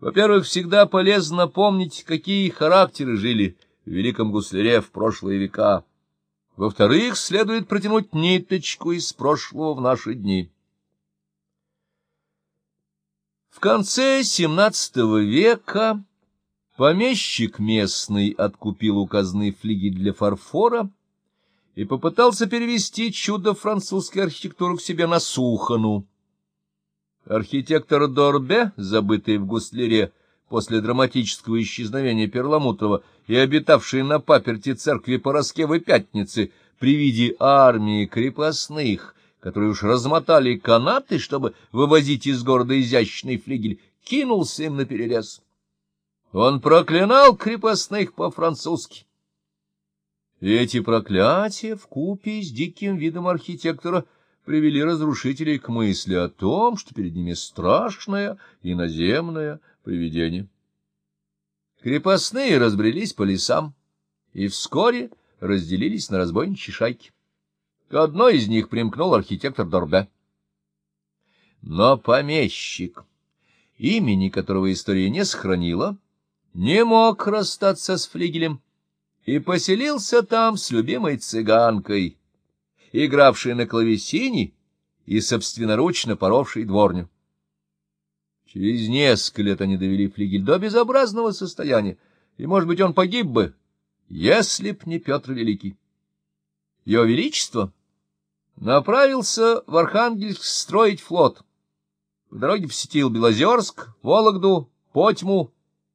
Во-первых, всегда полезно помнить, какие характеры жили в великом гусляре в прошлые века. Во-вторых, следует протянуть ниточку из прошлого в наши дни. В конце XVII века помещик местный откупил у казны флигель для фарфора и попытался перевести чудо французской архитектуры к себе на Сухану. Архитектор Дорбе, забытый в Гуслере после драматического исчезновения Перламутрова и обитавший на паперти церкви Пороскевой Пятницы при виде армии крепостных, которые уж размотали канаты, чтобы вывозить из города изящный флигель, кинулся им на перерез. Он проклинал крепостных по-французски. Эти проклятия вкупе с диким видом архитектора — привели разрушителей к мысли о том, что перед ними страшное иноземное привидение. Крепостные разбрелись по лесам и вскоре разделились на разбойничьи шайки. К одной из них примкнул архитектор Дорбе. Но помещик, имени которого история не сохранила, не мог расстаться с флигелем и поселился там с любимой цыганкой, игравший на клавесине и собственноручно поровший дворню. Через несколько лет они довели флигель до безобразного состояния, и, может быть, он погиб бы, если б не Петр Великий. Его Величество направился в Архангельск строить флот. В дороге посетил Белозерск, Вологду, Потьму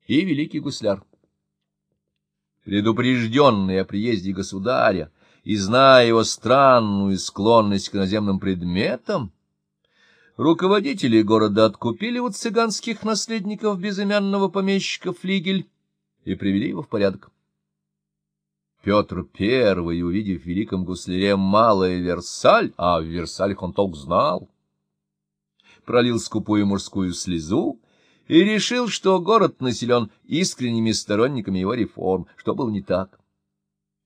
и Великий Гусляр. Предупрежденный о приезде государя, и зная его странную склонность к наземным предметам, руководители города откупили у цыганских наследников безымянного помещика флигель и привели его в порядок. Петр I, увидев в великом гусляре малое Версаль, а в Версалях он толк знал, пролил скупую мужскую слезу и решил, что город населен искренними сторонниками его реформ, что было не так.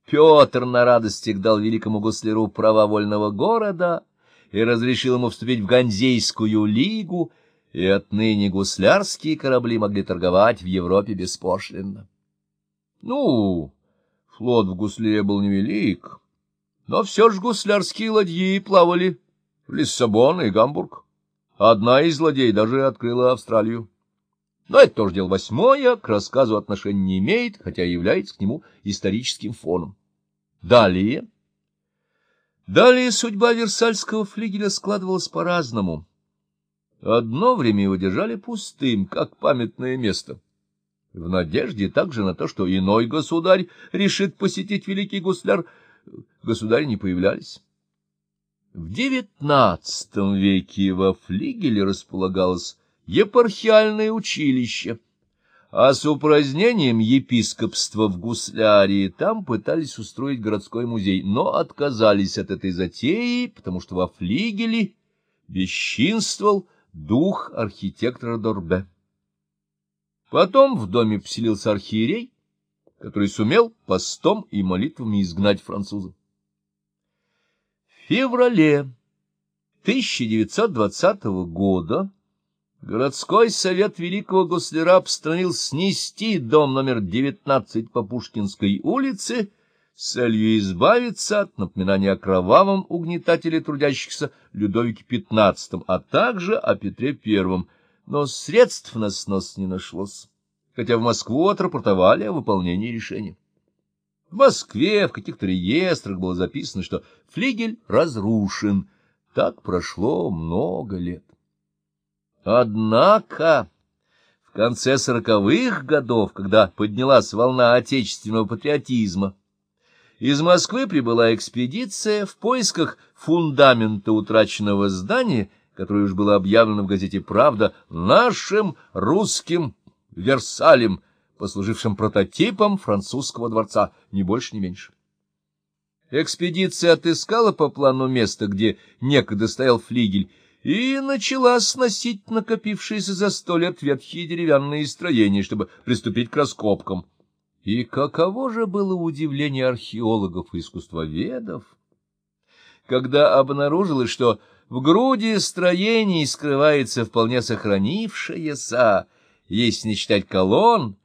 Петр на радостях дал великому гусляру права вольного города и разрешил ему вступить в Ганзейскую лигу, и отныне гуслярские корабли могли торговать в Европе беспошлинно. Ну, флот в гусляре был невелик, но все же гуслярские ладьи плавали в Лиссабон и Гамбург. Одна из ладей даже открыла Австралию. Но это тоже дело восьмое, к рассказу отношения не имеет, хотя является к нему историческим фоном. Далее. Далее судьба Версальского флигеля складывалась по-разному. Одно время его держали пустым, как памятное место, в надежде также на то, что иной государь решит посетить великий гусляр, государи не появлялись. В девятнадцатом веке во флигеле располагалось епархиальное училище, а с упразднением епископства в Гуслярии там пытались устроить городской музей, но отказались от этой затеи, потому что во флигеле бесчинствовал дух архитектора Дорбе. Потом в доме поселился архиерей, который сумел постом и молитвами изгнать французов. В феврале 1920 года Городской совет Великого Госляра постановил снести дом номер 19 по Пушкинской улице с целью избавиться от напоминания о кровавом угнетателе трудящихся Людовике XV, а также о Петре I, но средств на снос не нашлось, хотя в Москву отрапортовали о выполнении решения. В Москве в каких-то реестрах было записано, что флигель разрушен. Так прошло много лет. Однако в конце сороковых годов, когда поднялась волна отечественного патриотизма, из Москвы прибыла экспедиция в поисках фундамента утраченного здания, которое уж было объявлено в газете «Правда» нашим русским Версалем, послужившим прототипом французского дворца, ни больше, ни меньше. Экспедиция отыскала по плану место, где некогда стоял флигель, и начала сносить накопившиеся за сто лет ветхие деревянные строения, чтобы приступить к раскопкам. И каково же было удивление археологов и искусствоведов, когда обнаружилось, что в груди строений скрывается вполне сохранившаяся если не считать колонн,